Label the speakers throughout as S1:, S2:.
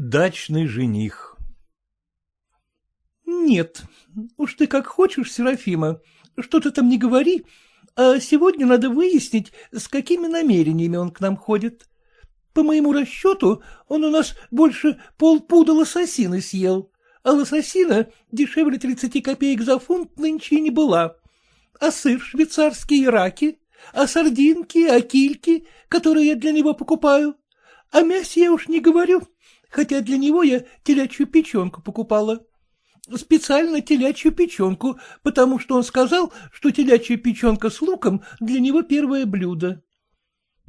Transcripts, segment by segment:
S1: Дачный жених
S2: Нет, уж ты как хочешь, Серафима, что ты там не говори, а сегодня надо выяснить, с какими намерениями он к нам ходит. По моему расчету, он у нас больше полпуда лососины съел, а лососина дешевле тридцати копеек за фунт нынче не была. А сыр швейцарский и раки, а сардинки, а кильки, которые я для него покупаю. О мясе я уж не говорю, хотя для него я телячью печенку покупала. Специально телячью печенку, потому что он сказал, что телячья печенка с луком для него первое блюдо.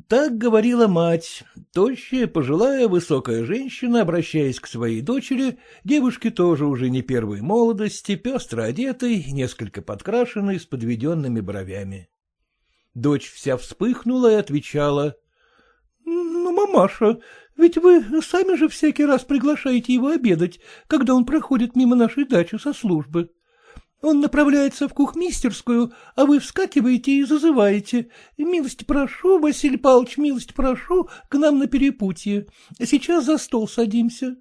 S2: Так говорила мать, тощая, пожилая, высокая женщина, обращаясь к своей дочери, девушке тоже уже не первой молодости, пестро одетой, несколько подкрашенной, с подведенными бровями. Дочь вся вспыхнула и отвечала. — Ну, мамаша, ведь вы сами же всякий раз приглашаете его обедать, когда он проходит мимо нашей дачи со службы. Он направляется в кухмистерскую, а вы вскакиваете и зазываете. Милость прошу, Василий Павлович, милость прошу, к нам на перепутье. Сейчас за стол садимся.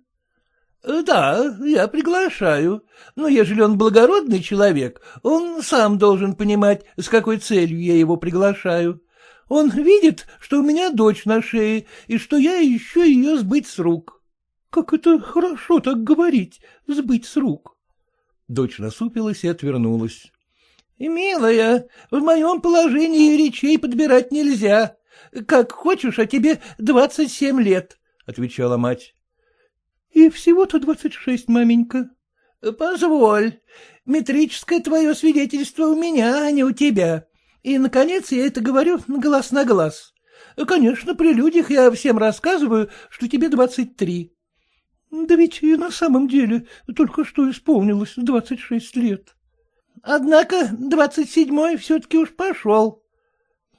S2: — Да, я приглашаю, но ежели он благородный человек, он сам должен понимать, с какой целью я его приглашаю. Он видит, что у меня дочь на шее, и что я ищу ее сбыть с рук. — Как это хорошо так говорить, сбыть с рук.
S1: Дочь насупилась и отвернулась.
S2: — Милая, в моем положении речей подбирать нельзя. Как хочешь, а тебе двадцать семь лет, — отвечала мать. — И всего-то двадцать шесть, маменька. — Позволь, метрическое твое свидетельство у меня, а не у тебя. И, наконец, я это говорю глаз на глаз. Конечно, при людях я всем рассказываю, что тебе двадцать три. Да ведь и на самом деле только что исполнилось двадцать шесть лет. Однако двадцать седьмой все-таки уж пошел.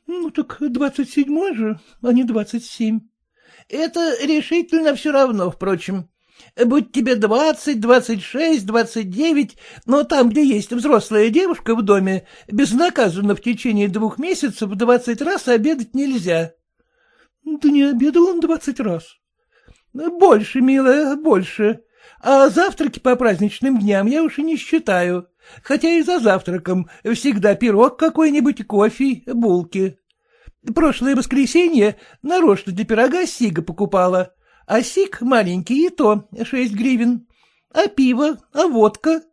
S2: Ну так двадцать седьмой же, а не двадцать семь. Это решительно все равно, впрочем. Будь тебе двадцать, двадцать шесть, двадцать девять, но там, где есть взрослая девушка в доме, безнаказанно в течение двух месяцев двадцать раз обедать нельзя. Да не обедал он двадцать раз. — Больше, милая, больше. А завтраки по праздничным дням я уж и не считаю. Хотя и за завтраком всегда пирог какой-нибудь, кофе, булки. Прошлое воскресенье нарочно для пирога сига покупала, а сиг маленький и то шесть гривен. А пиво, а водка?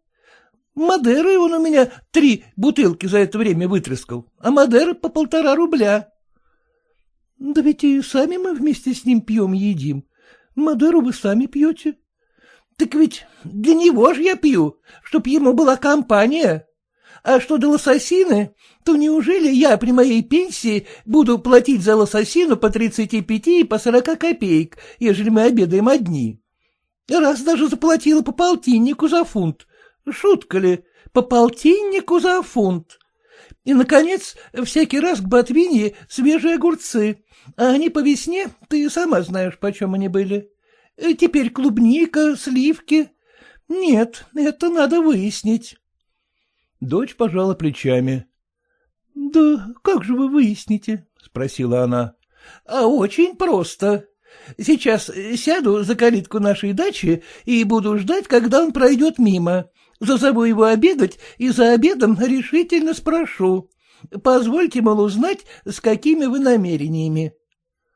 S2: Мадеры он у меня три бутылки за это время вытрескал, а Мадеры по полтора рубля. Да ведь и сами мы вместе с ним пьем едим. Мадеру вы сами пьете. Так ведь для него же я пью, чтоб ему была компания. А что до лососины, то неужели я при моей пенсии буду платить за лососину по тридцати пяти и по сорока копеек, ежели мы обедаем одни? Раз даже заплатила по полтиннику за фунт. Шутка ли, по полтиннику за фунт. И, наконец, всякий раз к ботвинье свежие огурцы, а они по весне, ты сама знаешь, почем они были. Теперь клубника, сливки. Нет, это надо выяснить.
S1: Дочь пожала плечами.
S2: — Да как же вы выясните? — спросила она. — А очень просто. Сейчас сяду за калитку нашей дачи и буду ждать, когда он пройдет мимо. Зазову его обедать и за обедом решительно спрошу. Позвольте, мол, узнать, с какими вы намерениями.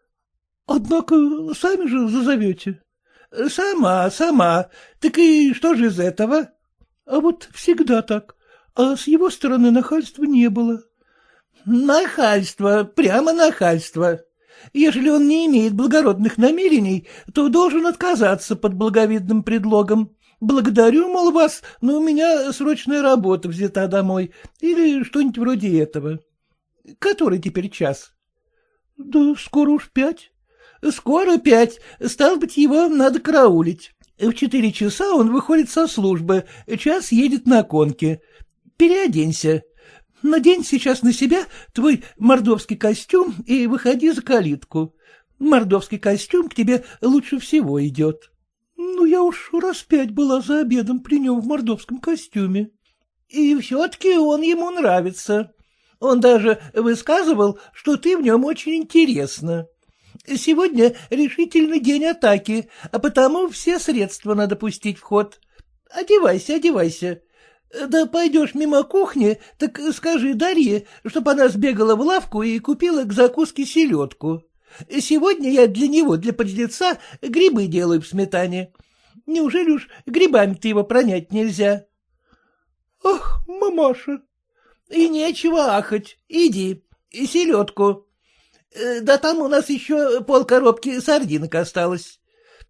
S2: — Однако сами же зазовете. — Сама, сама. Так и что же из этого? — А вот всегда так. А с его стороны нахальства не было. — Нахальство, прямо нахальство. Ежели он не имеет благородных намерений, то должен отказаться под благовидным предлогом. Благодарю, мол, вас, но у меня срочная работа взята домой, или что-нибудь вроде этого. Который теперь час? — Да скоро уж пять. — Скоро пять, стал быть, его надо караулить. В четыре часа он выходит со службы, час едет на конке. Переоденься. Надень сейчас на себя твой мордовский костюм и выходи за калитку. Мордовский костюм к тебе лучше всего идет. Ну, я уж раз пять была за обедом при нем в мордовском костюме. И все-таки он ему нравится. Он даже высказывал, что ты в нем очень интересна. Сегодня решительный день атаки, а потому все средства надо пустить в ход. Одевайся, одевайся. Да пойдешь мимо кухни, так скажи Дарье, чтоб она сбегала в лавку и купила к закуске селедку. Сегодня я для него, для подлеца, грибы делаю в сметане. Неужели уж грибами-то его пронять нельзя? — Ах, мамаша! — И нечего ахать. Иди, и селедку. Э, да там у нас еще полкоробки сардинок осталось.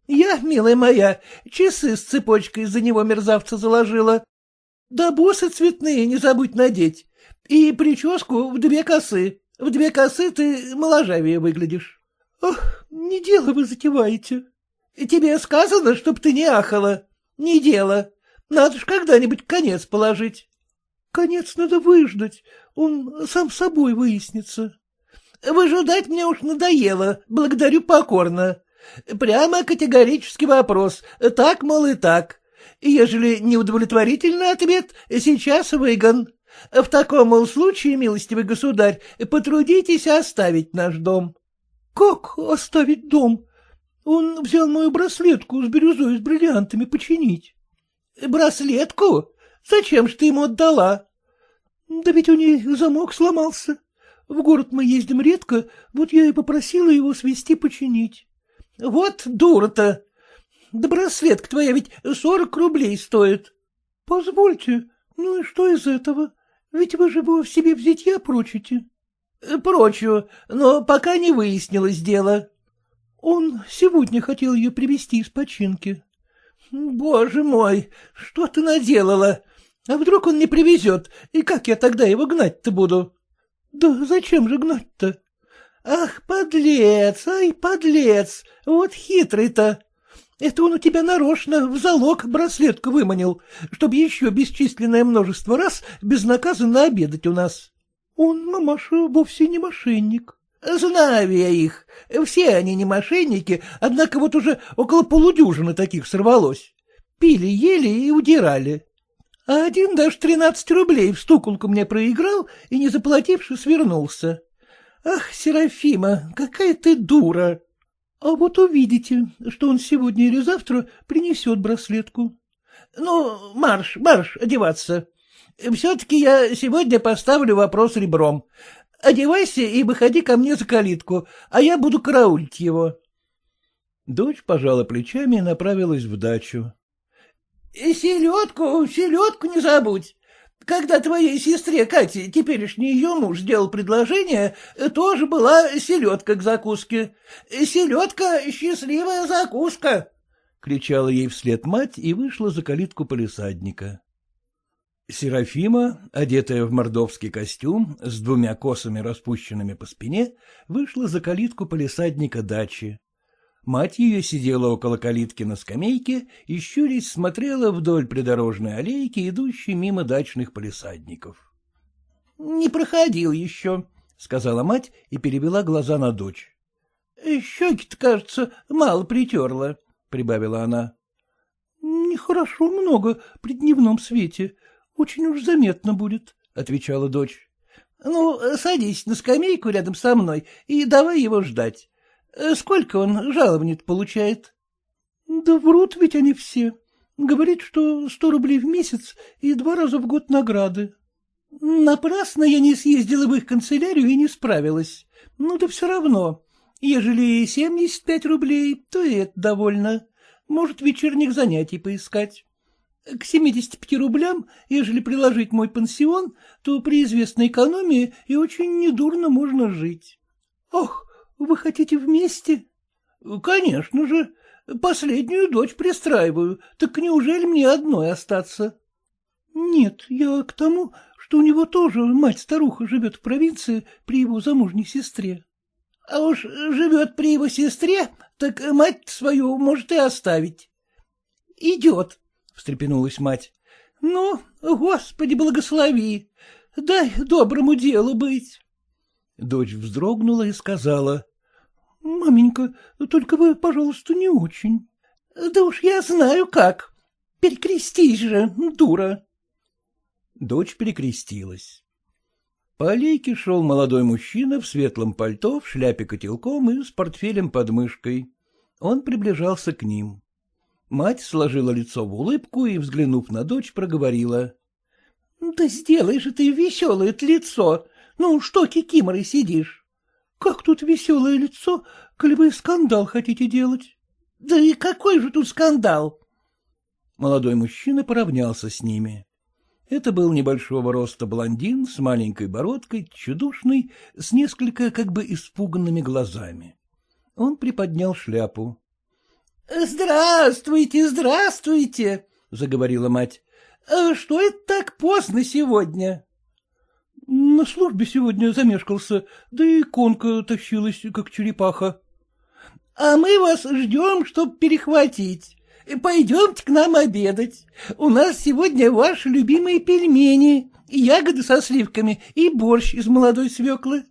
S2: Я, милая моя, часы с цепочкой за него мерзавца заложила. Да бусы цветные не забудь надеть. И прическу в две косы. В две косы ты моложавее выглядишь. Ах, не дело вы затеваете. Тебе сказано, чтоб ты не ахала. Не дело. Надо ж когда-нибудь конец положить. Конец надо выждать. Он сам собой выяснится. Выжидать мне уж надоело. Благодарю покорно. Прямо категорический вопрос. Так, мол, и так. Ежели неудовлетворительный ответ, сейчас выгон. В таком случае, милостивый государь, потрудитесь оставить наш дом. — Как оставить дом? Он взял мою браслетку с бирюзой и с бриллиантами починить. — Браслетку? Зачем ж ты ему отдала? — Да ведь у ней замок сломался. В город мы ездим редко, вот я и попросила его свести починить. — Вот дура-то! Да браслетка твоя ведь сорок рублей стоит. — Позвольте, ну и что из этого? Ведь вы же его в себе взятья прочите. — Прочу, но пока не выяснилось дело. Он сегодня хотел ее привести из починки. — Боже мой, что ты наделала? А вдруг он не привезет, и как я тогда его гнать-то буду? — Да зачем же гнать-то? — Ах, подлец, ай, подлец, вот хитрый-то. Это он у тебя нарочно в залог браслетку выманил, чтобы еще бесчисленное множество раз безнаказанно обедать у нас. Он, мамаша, вовсе не мошенник. Знаю я их. Все они не мошенники, однако вот уже около полудюжины таких сорвалось. Пили, ели и удирали. А один даже тринадцать рублей в стуколку мне проиграл и, не заплативши, свернулся. Ах, Серафима, какая ты дура! А вот увидите, что он сегодня или завтра принесет браслетку. Ну, марш, марш, одеваться. Все-таки я сегодня поставлю вопрос ребром. Одевайся и выходи ко мне за калитку, а я буду караулить его.
S1: Дочь пожала плечами и направилась в дачу.
S2: — Селедку, селедку не забудь. Когда твоей сестре Кате, теперешний ее муж, сделал предложение, тоже была селедка к закуске. Селедка — счастливая закуска!
S1: — кричала ей вслед мать и вышла за калитку полисадника. Серафима, одетая в мордовский костюм, с двумя косами, распущенными по спине, вышла за калитку полисадника дачи. Мать ее сидела около калитки на скамейке и, щурясь, смотрела вдоль придорожной аллейки, идущей мимо дачных полисадников.
S2: — Не проходил еще, — сказала мать и перевела глаза на дочь. — Щеки-то, кажется, мало притерла, — прибавила она. — Нехорошо много при дневном свете, очень уж заметно будет, — отвечала дочь. — Ну, садись на скамейку рядом со мной и давай его ждать. Сколько он жалований получает? — Да врут ведь они все. Говорит, что сто рублей в месяц и два раза в год награды. Напрасно я не съездила в их канцелярию и не справилась. Ну да все равно. Ежели семьдесят пять рублей, то и это довольно. Может, вечерних занятий поискать. К 75 рублям, ежели приложить мой пансион, то при известной экономии и очень недурно можно жить. — Ох, вы хотите вместе? — Конечно же. Последнюю дочь пристраиваю, так неужели мне одной остаться? — Нет, я к тому, что у него тоже мать-старуха живет в провинции при его замужней сестре. — А уж живет при его сестре, так мать свою может и оставить. — Идет, — встрепенулась мать. — Ну, Господи, благослови! Дай доброму делу быть.
S1: Дочь вздрогнула и сказала.
S2: — Маменька, только вы, пожалуйста, не очень. — Да уж я знаю как. Перекрестись же, дура.
S1: Дочь перекрестилась. По аллейке шел молодой мужчина в светлом пальто, в шляпе котелком и с портфелем под мышкой. Он приближался к ним. Мать сложила лицо в улыбку и, взглянув на дочь, проговорила.
S2: — Да сделай же ты веселое лицо. Ну, что кикиморой сидишь? — Как тут веселое лицо, коли вы скандал хотите делать? — Да и какой же тут скандал?
S1: Молодой мужчина поравнялся с ними. Это был небольшого роста блондин с маленькой бородкой, чудушный, с несколько как бы испуганными глазами. Он приподнял шляпу.
S2: — Здравствуйте, здравствуйте, — заговорила мать. — Что это так поздно сегодня?
S1: — На службе сегодня замешкался, да и конка тащилась, как черепаха.
S2: — А мы вас ждем, чтоб перехватить. Пойдемте к нам обедать. У нас сегодня ваши любимые пельмени, ягоды со сливками и борщ из молодой свеклы.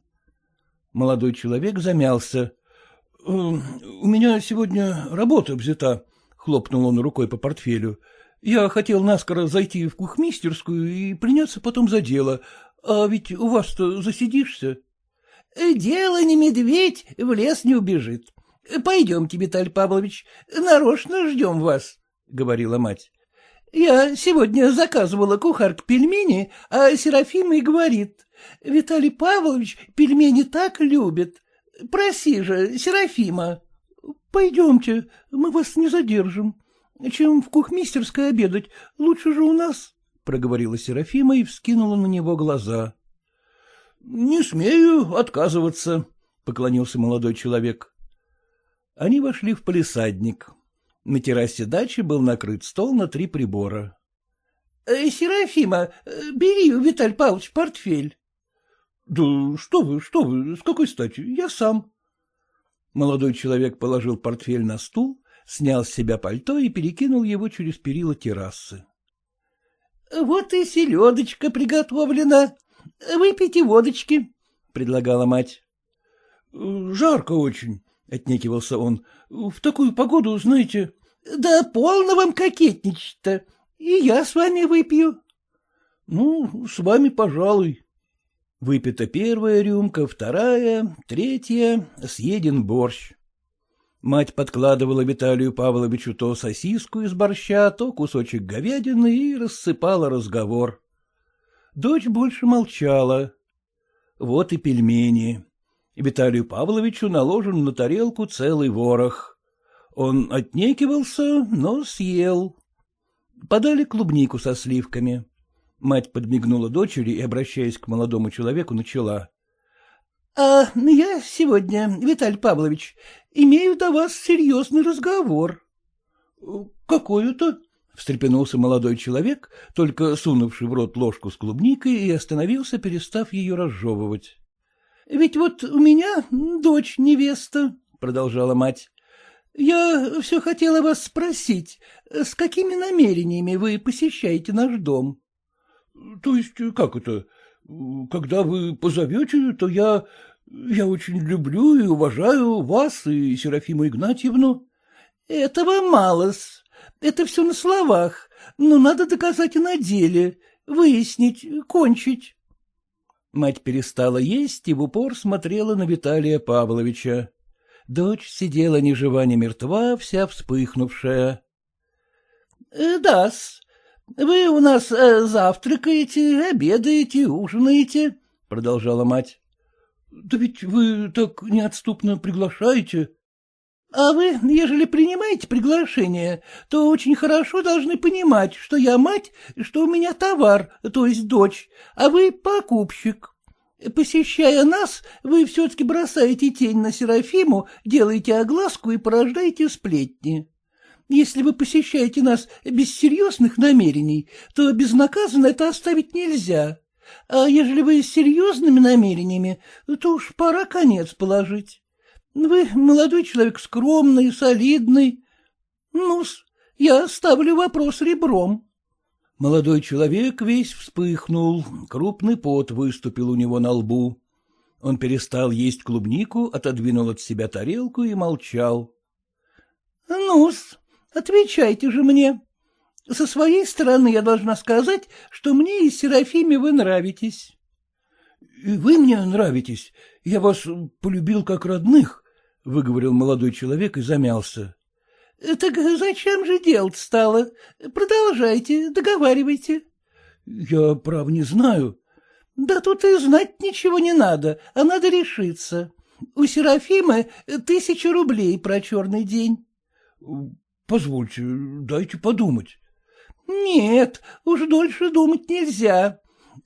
S1: Молодой человек замялся. — У меня сегодня работа взята, — хлопнул он рукой по портфелю. — Я хотел наскоро зайти в кухмистерскую и приняться потом за дело. А ведь у вас-то засидишься.
S2: — Дело не медведь, в лес не убежит. — Пойдемте, Виталий Павлович, нарочно ждем вас, — говорила мать. — Я сегодня заказывала кухарке пельмени, а Серафима и говорит, — Виталий Павлович пельмени так любит. Проси же, Серафима.
S1: — Пойдемте, мы вас не задержим. Чем в кухмистерской обедать, лучше же у нас, — проговорила Серафима и вскинула на него глаза. — Не смею отказываться, — поклонился молодой человек. Они вошли в полисадник. На террасе дачи был накрыт стол на три прибора.
S2: «Э, — Серафима, бери, Виталь Павлович, портфель.
S1: — Да что вы, что вы, с какой стати, я сам. Молодой человек положил портфель на стул, снял с себя пальто и перекинул его через перила террасы.
S2: — Вот и селедочка приготовлена. Выпейте водочки, — предлагала мать.
S1: — Жарко очень, — отнекивался он. — В такую погоду, знаете...
S2: — Да полно вам кокетничать-то. И я с вами выпью.
S1: — Ну, с вами, пожалуй. Выпита первая рюмка, вторая, третья, съеден борщ. Мать подкладывала Виталию Павловичу то сосиску из борща, то кусочек говядины и рассыпала разговор. Дочь больше молчала. Вот и пельмени. Виталию Павловичу наложен на тарелку целый ворох. Он отнекивался, но съел. Подали клубнику со сливками. Мать подмигнула дочери и, обращаясь к молодому человеку, начала.
S2: — А я сегодня, Виталий Павлович, имею до вас серьезный разговор.
S1: — Какой это? — встрепенулся молодой человек, только сунувший в рот ложку с клубникой и остановился, перестав ее разжевывать.
S2: — Ведь вот у меня дочь невеста, — продолжала мать. — Я все хотела вас спросить, с какими намерениями вы посещаете наш дом?
S1: — То есть как это? Когда вы позовете, то я... Я очень люблю и уважаю вас и Серафиму Игнатьевну.
S2: — Этого мало-с. Это все на словах, но надо доказать и на деле, выяснить, кончить.
S1: Мать перестала есть и в упор смотрела на Виталия Павловича. Дочь сидела ни жива, ни мертва, вся вспыхнувшая.
S2: «Э, — Да-с, вы у нас э, завтракаете, обедаете, ужинаете, — продолжала мать.
S1: — Да ведь вы так неотступно приглашаете.
S2: — А вы, ежели принимаете приглашение, то очень хорошо должны понимать, что я мать, что у меня товар, то есть дочь, а вы покупщик. Посещая нас, вы все-таки бросаете тень на Серафиму, делаете огласку и порождаете сплетни. Если вы посещаете нас без серьезных намерений, то безнаказанно это оставить нельзя. А ежели вы с серьезными намерениями, то уж пора конец положить. Вы молодой человек скромный, солидный. ну я ставлю вопрос ребром.
S1: Молодой человек весь вспыхнул, крупный пот выступил у него на лбу. Он перестал есть клубнику, отодвинул от себя тарелку и молчал.
S2: — Ну-с, отвечайте же мне. Со своей стороны я должна сказать, что мне и Серафиме вы нравитесь.
S1: — И вы мне нравитесь. Я вас полюбил как родных, — выговорил молодой человек и замялся.
S2: — Так зачем же делать стало? Продолжайте, договаривайте.
S1: — Я, прав, не знаю.
S2: — Да тут и знать ничего не надо, а надо решиться. У Серафимы тысяча рублей про черный день.
S1: — Позвольте, дайте подумать.
S2: — Нет, уж дольше думать нельзя.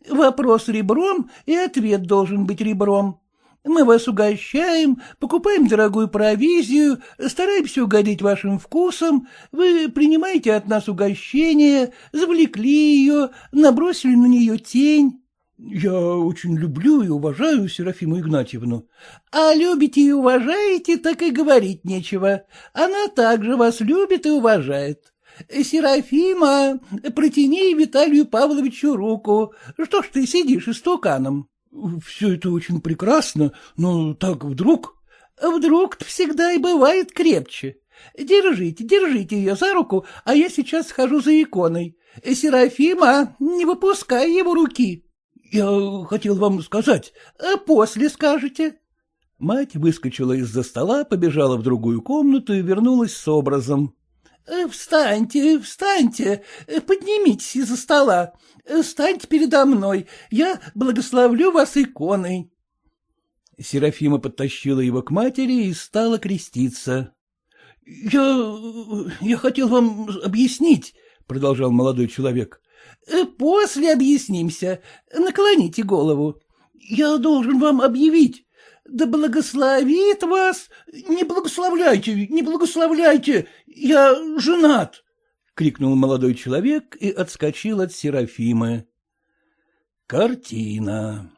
S2: Вопрос ребром, и ответ должен быть ребром. Мы вас угощаем, покупаем дорогую провизию, стараемся угодить вашим вкусам, вы принимаете от нас угощение, завлекли ее, набросили на нее тень.
S1: Я очень люблю и уважаю Серафиму Игнатьевну.
S2: А любите и уважаете, так и говорить нечего. Она также вас любит и уважает. Серафима, протяни Виталию Павловичу руку. Что ж ты сидишь истуканом?
S1: — Все это очень прекрасно, но так вдруг...
S2: — Вдруг-то всегда и бывает крепче. Держите, держите ее за руку, а я сейчас схожу за иконой. Серафима, не выпускай его руки.
S1: — Я хотел вам сказать.
S2: А — После скажете.
S1: Мать выскочила из-за стола, побежала в другую комнату и вернулась с образом.
S2: — Встаньте, встаньте, поднимитесь из-за стола. Встаньте передо мной, я благословлю вас иконой.
S1: Серафима подтащила его к матери и стала креститься. — Я... я хотел вам объяснить, — продолжал молодой человек.
S2: — После объяснимся. Наклоните голову. Я должен вам объявить. Да благословит вас... Не благословляйте, не благословляйте, я женат.
S1: — крикнул молодой человек и отскочил от Серафимы. Картина